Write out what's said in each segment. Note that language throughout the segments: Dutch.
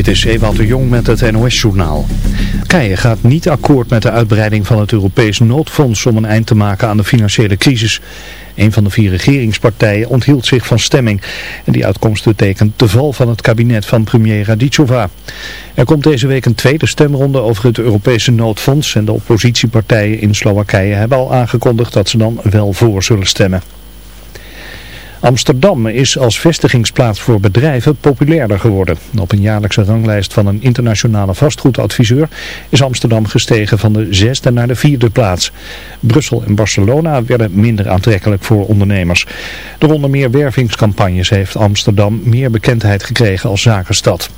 Dit is Ewout de Jong met het NOS-journaal. Turkije gaat niet akkoord met de uitbreiding van het Europees noodfonds om een eind te maken aan de financiële crisis. Een van de vier regeringspartijen onthield zich van stemming. En die uitkomst betekent de val van het kabinet van premier Radicova. Er komt deze week een tweede stemronde over het Europese noodfonds. En de oppositiepartijen in Slowakije hebben al aangekondigd dat ze dan wel voor zullen stemmen. Amsterdam is als vestigingsplaats voor bedrijven populairder geworden. Op een jaarlijkse ranglijst van een internationale vastgoedadviseur is Amsterdam gestegen van de zesde naar de vierde plaats. Brussel en Barcelona werden minder aantrekkelijk voor ondernemers. Door onder meer wervingscampagnes heeft Amsterdam meer bekendheid gekregen als zakenstad.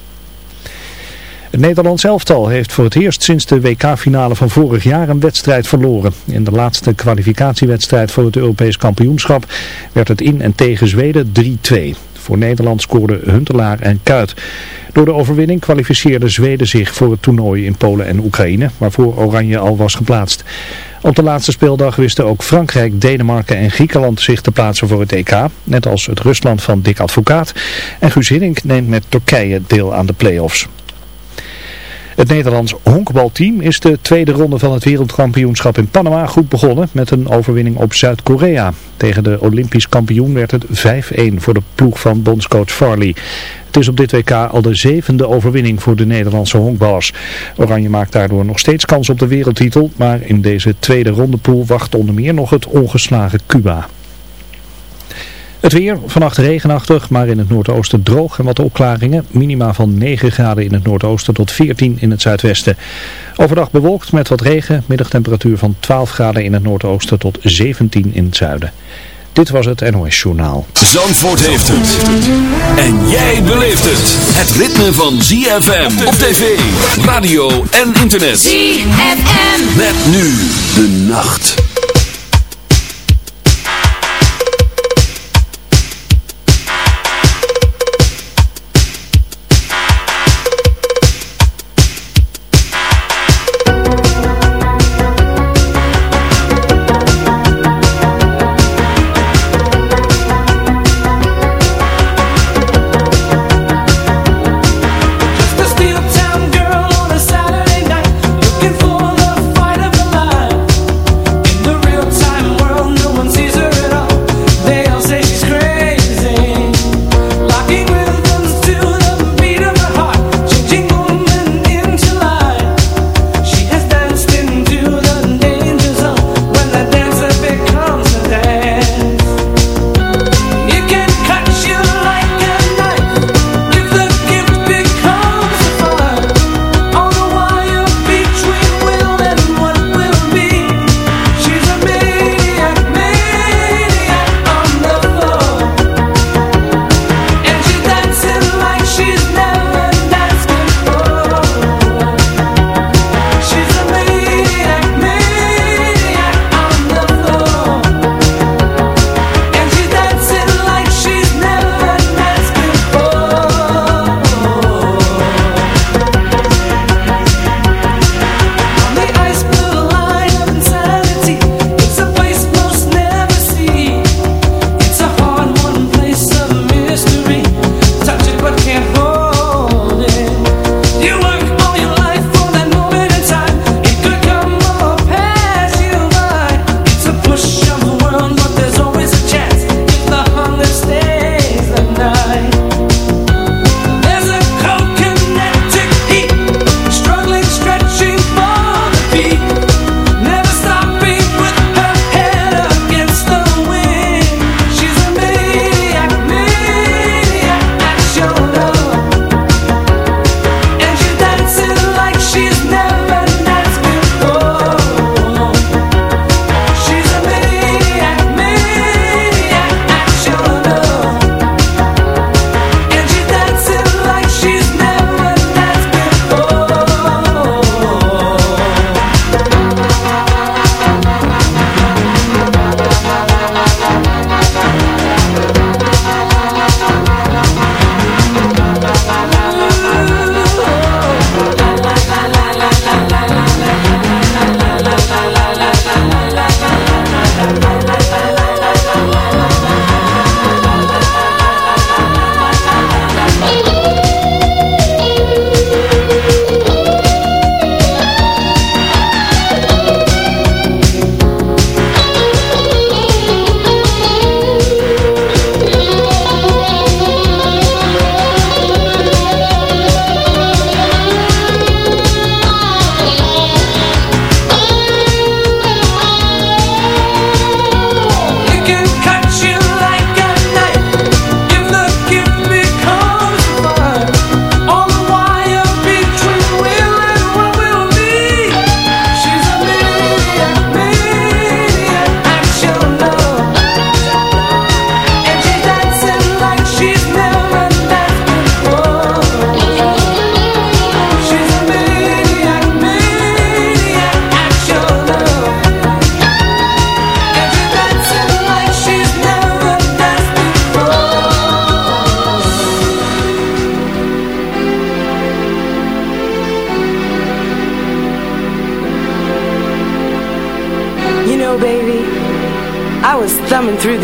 Het Nederlands elftal heeft voor het eerst sinds de WK-finale van vorig jaar een wedstrijd verloren. In de laatste kwalificatiewedstrijd voor het Europees kampioenschap werd het in en tegen Zweden 3-2. Voor Nederland scoorden Huntelaar en Kuit. Door de overwinning kwalificeerde Zweden zich voor het toernooi in Polen en Oekraïne, waarvoor Oranje al was geplaatst. Op de laatste speeldag wisten ook Frankrijk, Denemarken en Griekenland zich te plaatsen voor het EK, net als het Rusland van Dick Advocaat. En Guus Hiddink neemt met Turkije deel aan de play-offs. Het Nederlands honkbalteam is de tweede ronde van het wereldkampioenschap in Panama goed begonnen met een overwinning op Zuid-Korea. Tegen de Olympisch kampioen werd het 5-1 voor de ploeg van bondscoach Farley. Het is op dit WK al de zevende overwinning voor de Nederlandse honkballers. Oranje maakt daardoor nog steeds kans op de wereldtitel, maar in deze tweede rondepool wacht onder meer nog het ongeslagen Cuba. Het weer, vannacht regenachtig, maar in het noordoosten droog en wat opklaringen. Minima van 9 graden in het noordoosten tot 14 in het zuidwesten. Overdag bewolkt met wat regen, middagtemperatuur van 12 graden in het noordoosten tot 17 in het zuiden. Dit was het NOS Journaal. Zandvoort heeft het. En jij beleeft het. Het ritme van ZFM op tv, radio en internet. ZFM. Met nu de nacht.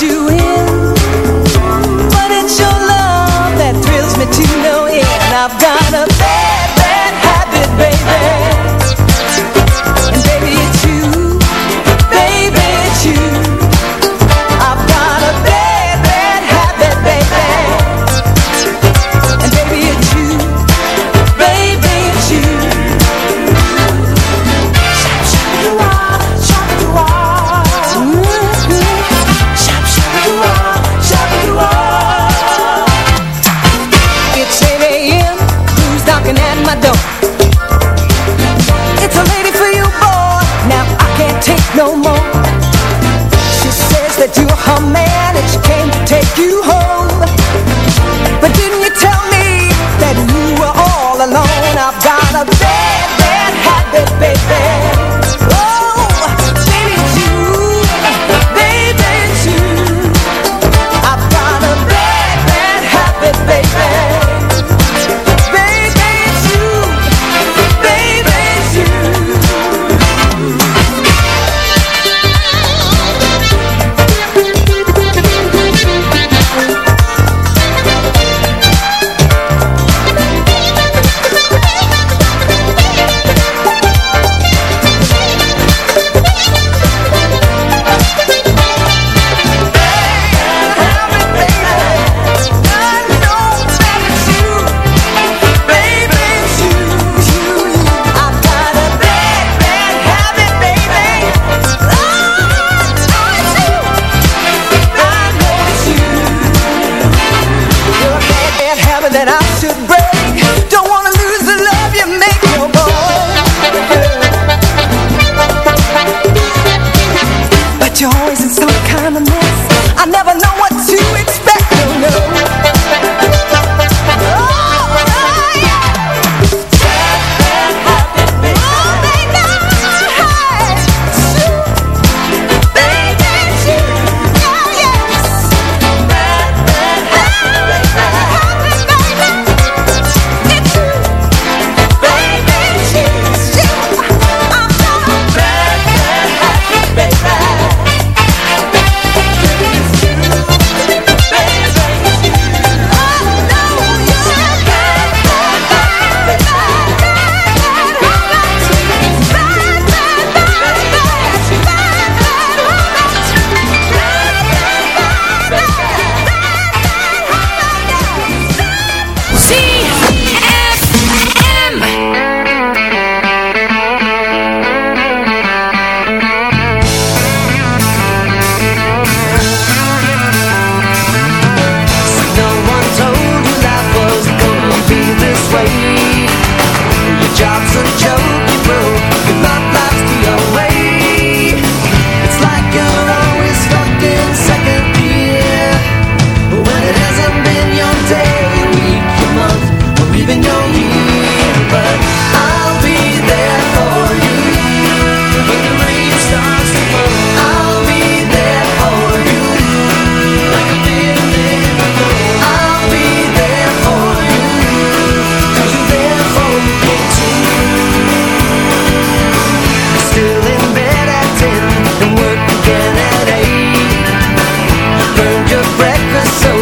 you in. breakfast so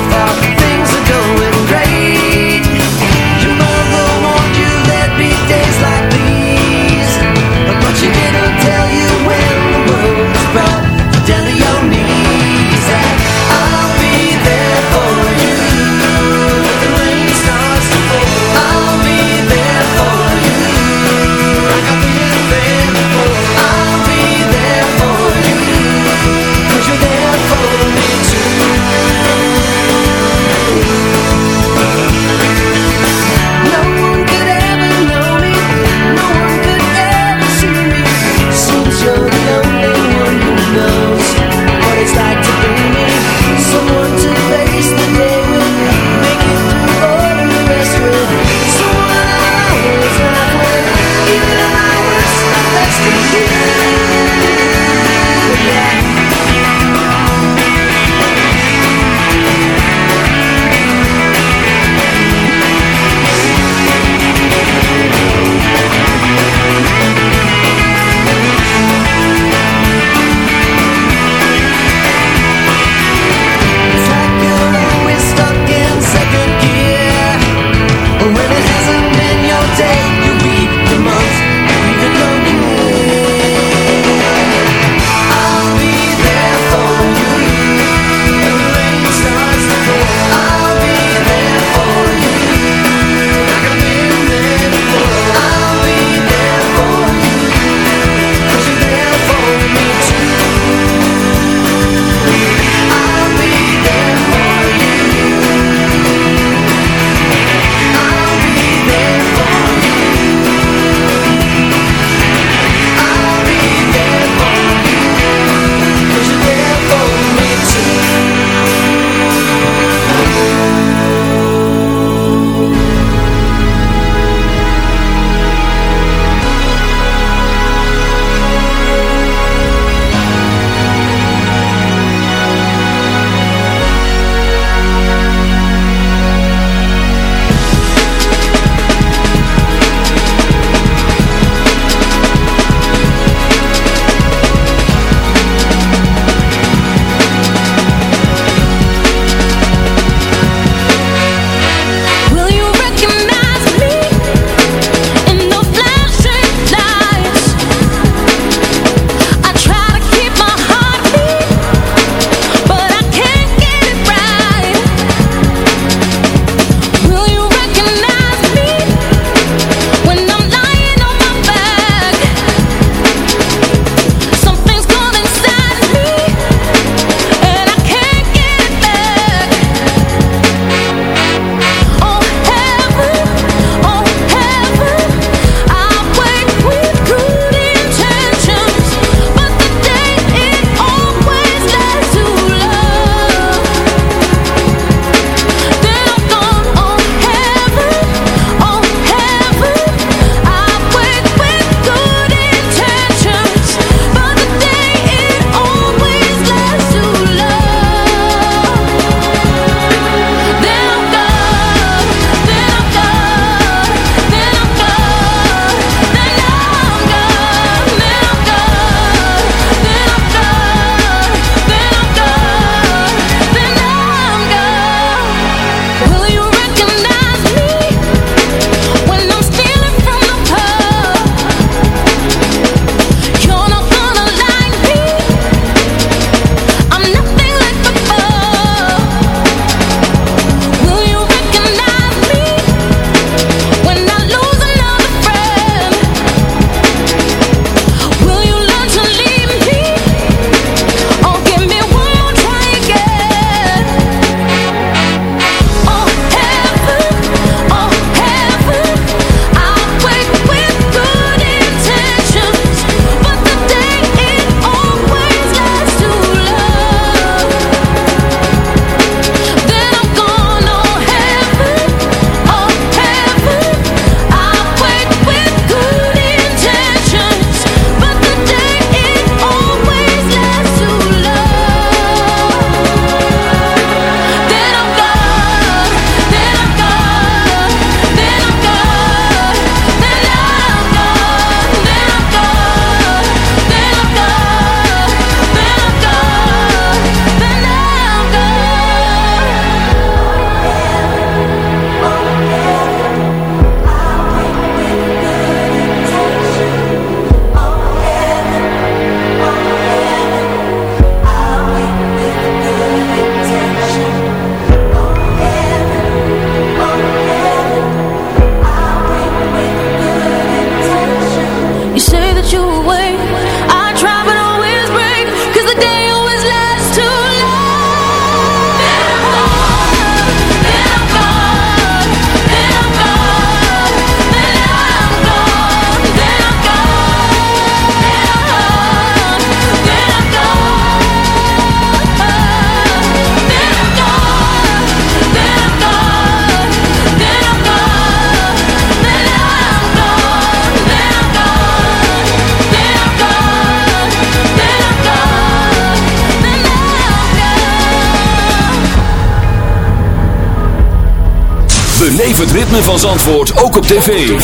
Beleef het ritme van Zandvoort ook op tv.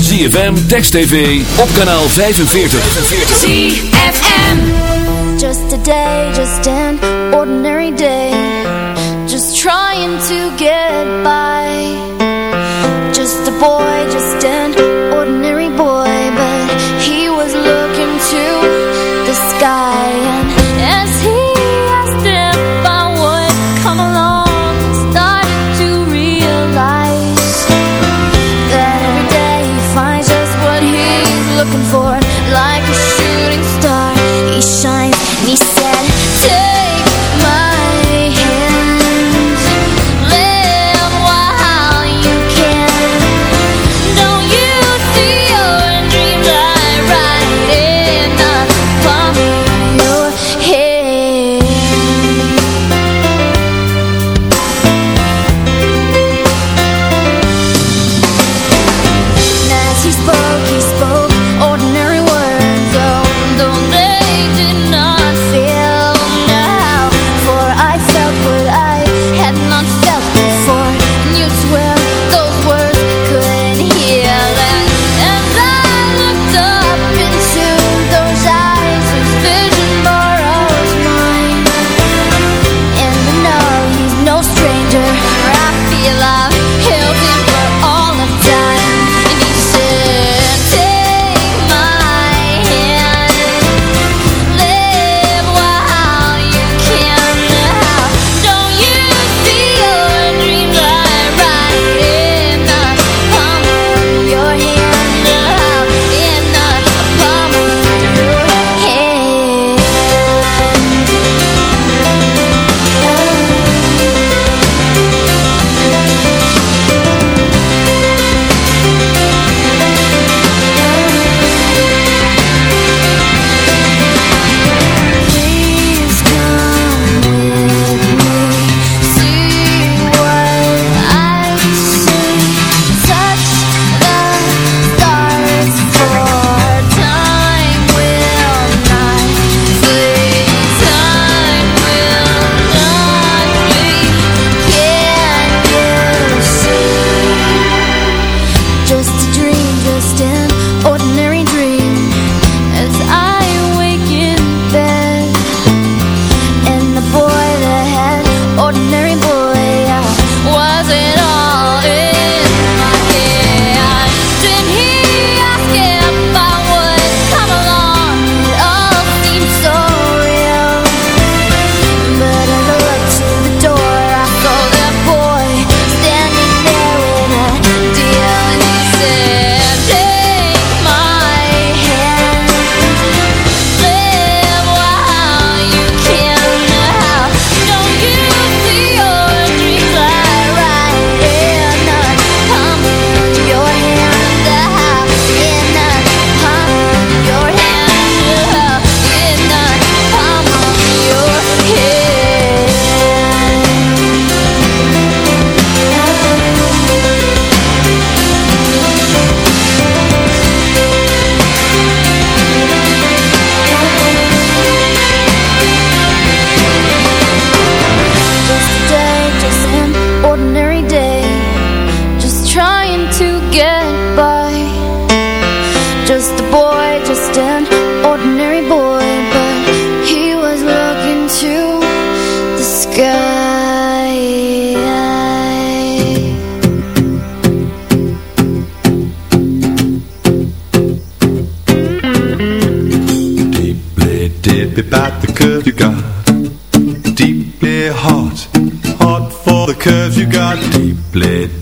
ZFM, Text TV, op kanaal 45. ZFM. Just a day, just a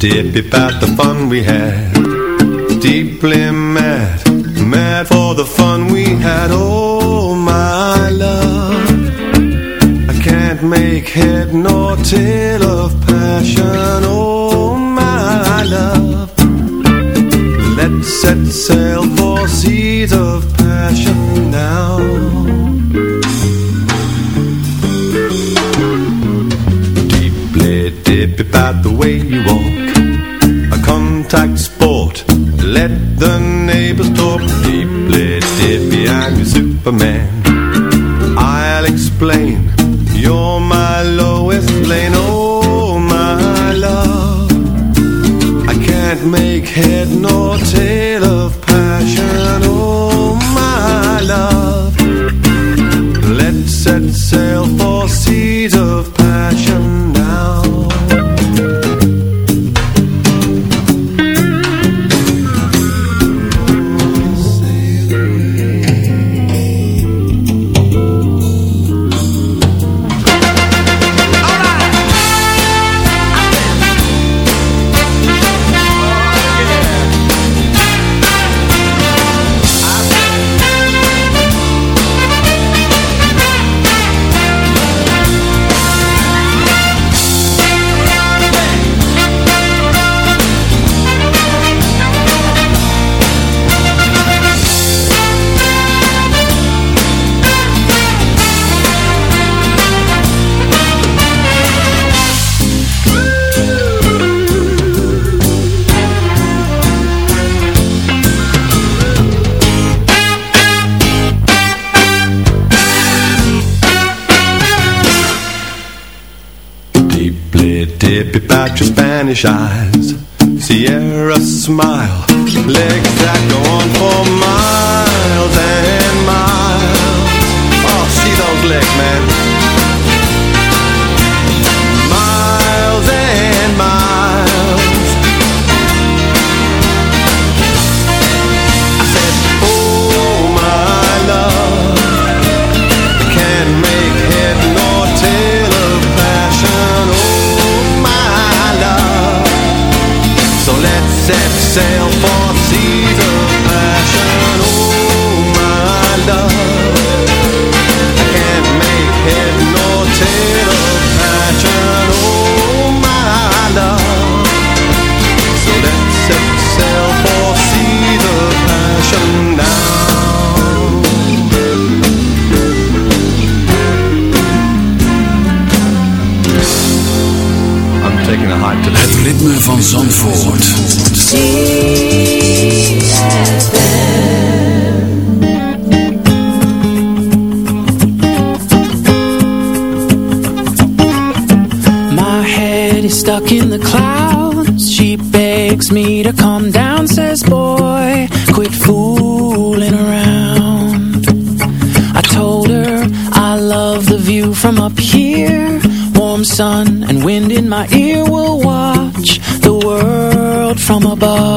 Deep about the fun we had. Deeply mad seeds of van Zandvoort. Bye.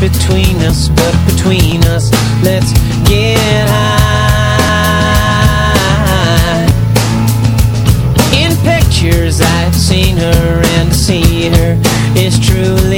between us, but between us, let's get high. In pictures I've seen her, and to see her is truly.